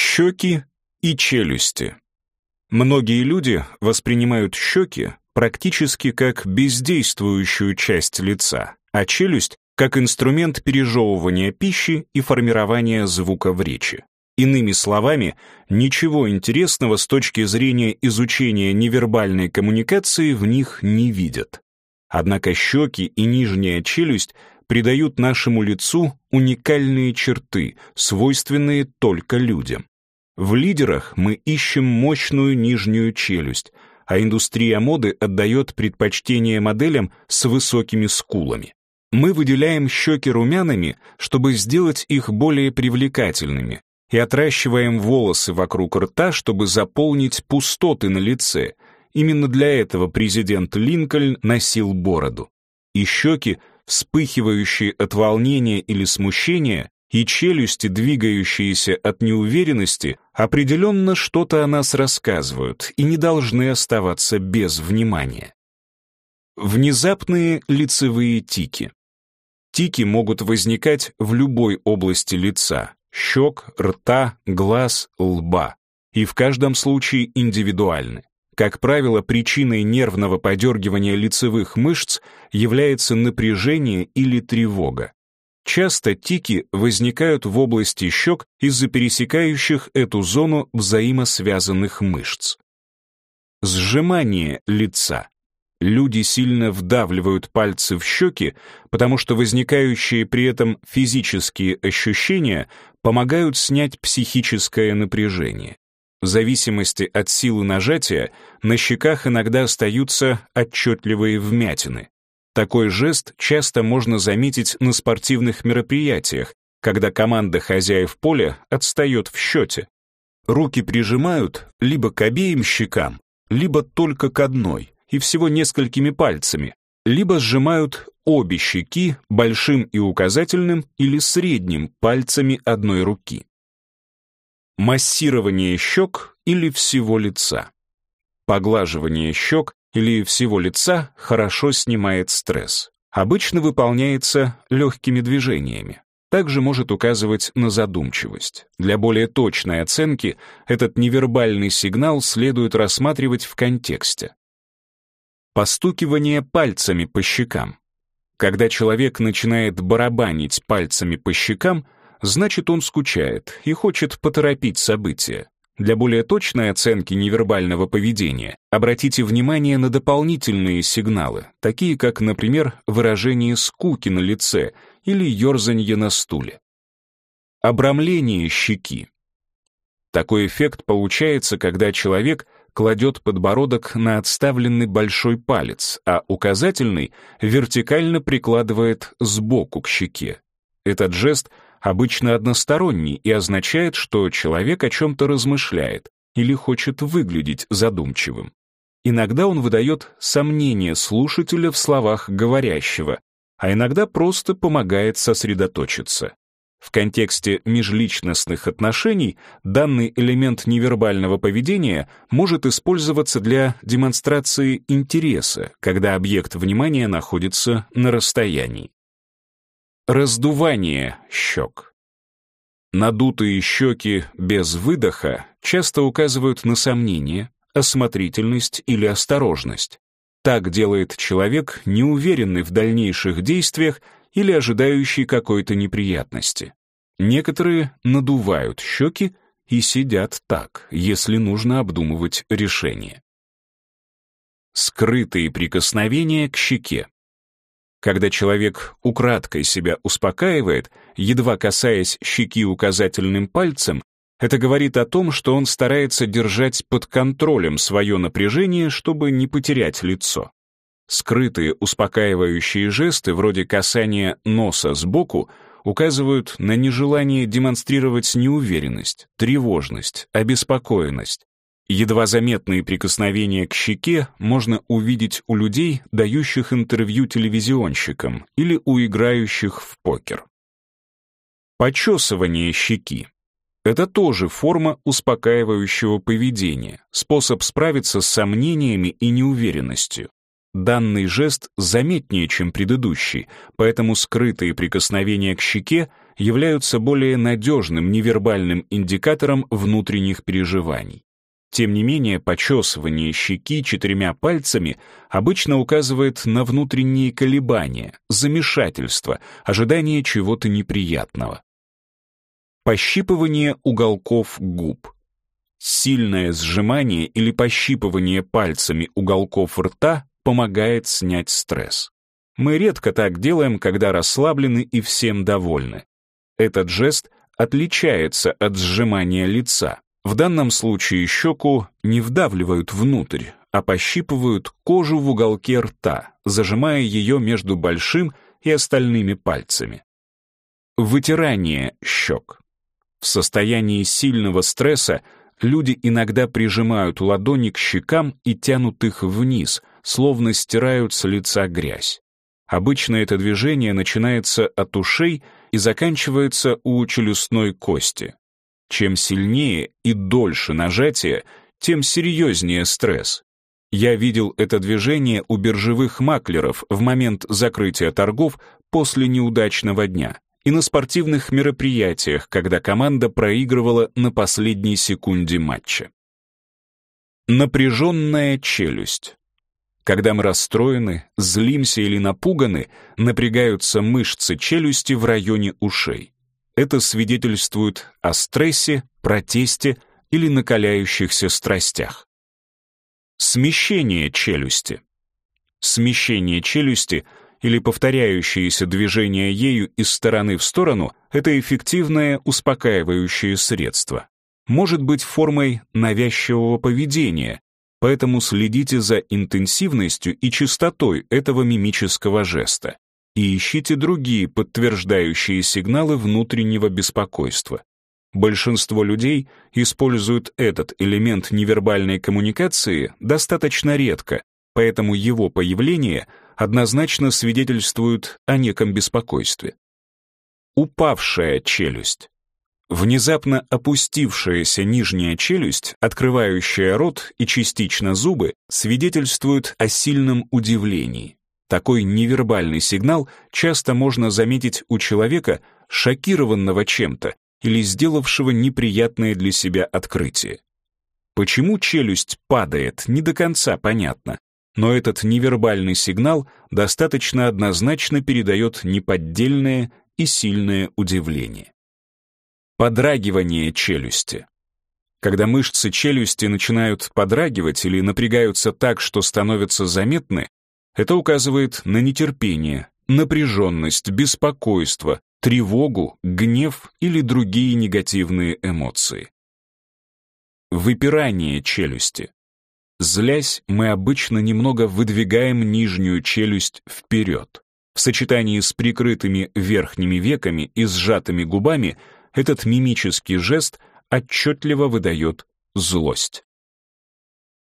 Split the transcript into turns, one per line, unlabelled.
Щеки и челюсти. Многие люди воспринимают щеки практически как бездействующую часть лица, а челюсть — как инструмент пережевывания пищи и формирования звука в речи. Иными словами, ничего интересного с точки зрения изучения невербальной коммуникации в них не видят. Однако щеки и нижняя челюсть придают нашему лицу уникальные черты, свойственные только людям. В лидерах мы ищем мощную нижнюю челюсть, а индустрия моды отдает предпочтение моделям с высокими скулами. Мы выделяем щеки румянами, чтобы сделать их более привлекательными, и отращиваем волосы вокруг рта, чтобы заполнить пустоты на лице. Именно для этого президент Линкольн носил бороду. И щеки вспыхивающие от волнения или смущения, и челюсти, двигающиеся от неуверенности, определенно что-то о нас рассказывают и не должны оставаться без внимания. Внезапные лицевые тики. Тики могут возникать в любой области лица — щек, рта, глаз, лба, и в каждом случае индивидуальны. Как правило, причиной нервного подергивания лицевых мышц является напряжение или тревога. Часто тики возникают в области щек из-за пересекающих эту зону взаимосвязанных мышц. Сжимание лица. Люди сильно вдавливают пальцы в щеки, потому что возникающие при этом физические ощущения помогают снять психическое напряжение. В зависимости от силы нажатия на щеках иногда остаются отчетливые вмятины. Такой жест часто можно заметить на спортивных мероприятиях, когда команда хозяев поля отстает в счете. Руки прижимают либо к обеим щекам, либо только к одной, и всего несколькими пальцами, либо сжимают обе щеки большим и указательным или средним пальцами одной руки. Массирование щек или всего лица. Поглаживание щек или всего лица хорошо снимает стресс. Обычно выполняется легкими движениями. Также может указывать на задумчивость. Для более точной оценки этот невербальный сигнал следует рассматривать в контексте. Постукивание пальцами по щекам. Когда человек начинает барабанить пальцами по щекам — значит, он скучает и хочет поторопить события. Для более точной оценки невербального поведения обратите внимание на дополнительные сигналы, такие как, например, выражение скуки на лице или ерзанье на стуле. Обрамление щеки. Такой эффект получается, когда человек кладет подбородок на отставленный большой палец, а указательный вертикально прикладывает сбоку к щеке. Этот жест — обычно односторонний и означает, что человек о чем-то размышляет или хочет выглядеть задумчивым. Иногда он выдает сомнение слушателя в словах говорящего, а иногда просто помогает сосредоточиться. В контексте межличностных отношений данный элемент невербального поведения может использоваться для демонстрации интереса, когда объект внимания находится на расстоянии. Раздувание щек. Надутые щеки без выдоха часто указывают на сомнение, осмотрительность или осторожность. Так делает человек, неуверенный в дальнейших действиях или ожидающий какой-то неприятности. Некоторые надувают щеки и сидят так, если нужно обдумывать решение. Скрытые прикосновения к щеке. Когда человек украдкой себя успокаивает, едва касаясь щеки указательным пальцем, это говорит о том, что он старается держать под контролем свое напряжение, чтобы не потерять лицо. Скрытые успокаивающие жесты, вроде касания носа сбоку, указывают на нежелание демонстрировать неуверенность, тревожность, обеспокоенность, Едва заметные прикосновения к щеке можно увидеть у людей, дающих интервью телевизионщикам или у играющих в покер. Почесывание щеки. Это тоже форма успокаивающего поведения, способ справиться с сомнениями и неуверенностью. Данный жест заметнее, чем предыдущий, поэтому скрытые прикосновения к щеке являются более надежным невербальным индикатором внутренних переживаний. Тем не менее, почесывание щеки четырьмя пальцами обычно указывает на внутренние колебания, замешательство, ожидание чего-то неприятного. Пощипывание уголков губ. Сильное сжимание или пощипывание пальцами уголков рта помогает снять стресс. Мы редко так делаем, когда расслаблены и всем довольны. Этот жест отличается от сжимания лица. В данном случае щеку не вдавливают внутрь, а пощипывают кожу в уголке рта, зажимая ее между большим и остальными пальцами. Вытирание щек. В состоянии сильного стресса люди иногда прижимают ладони к щекам и тянут их вниз, словно стирают с лица грязь. Обычно это движение начинается от ушей и заканчивается у челюстной кости. Чем сильнее и дольше нажатие, тем серьезнее стресс. Я видел это движение у биржевых маклеров в момент закрытия торгов после неудачного дня и на спортивных мероприятиях, когда команда проигрывала на последней секунде матча. Напряженная челюсть. Когда мы расстроены, злимся или напуганы, напрягаются мышцы челюсти в районе ушей. Это свидетельствует о стрессе, протесте или накаляющихся страстях. Смещение челюсти. Смещение челюсти или повторяющиеся движения ею из стороны в сторону — это эффективное успокаивающее средство. Может быть формой навязчивого поведения, поэтому следите за интенсивностью и частотой этого мимического жеста и ищите другие подтверждающие сигналы внутреннего беспокойства. Большинство людей используют этот элемент невербальной коммуникации достаточно редко, поэтому его появление однозначно свидетельствует о неком беспокойстве. Упавшая челюсть. Внезапно опустившаяся нижняя челюсть, открывающая рот и частично зубы, свидетельствует о сильном удивлении. Такой невербальный сигнал часто можно заметить у человека, шокированного чем-то или сделавшего неприятное для себя открытие. Почему челюсть падает, не до конца понятно, но этот невербальный сигнал достаточно однозначно передает неподдельное и сильное удивление. Подрагивание челюсти. Когда мышцы челюсти начинают подрагивать или напрягаются так, что становятся заметны, это указывает на нетерпение, напряженность, беспокойство, тревогу, гнев или другие негативные эмоции. Выпирание челюсти. Злясь, мы обычно немного выдвигаем нижнюю челюсть вперед. В сочетании с прикрытыми верхними веками и сжатыми губами этот мимический жест отчетливо выдает злость.